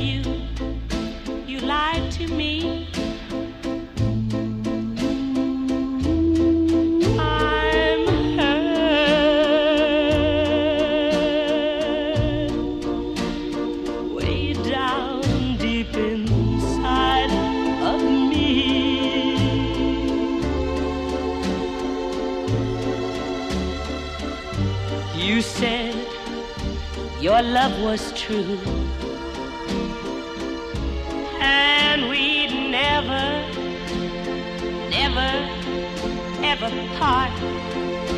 you. You lied to me. I'm hurt way down deep inside of me. You said your love was true. Ever part.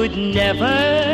would never.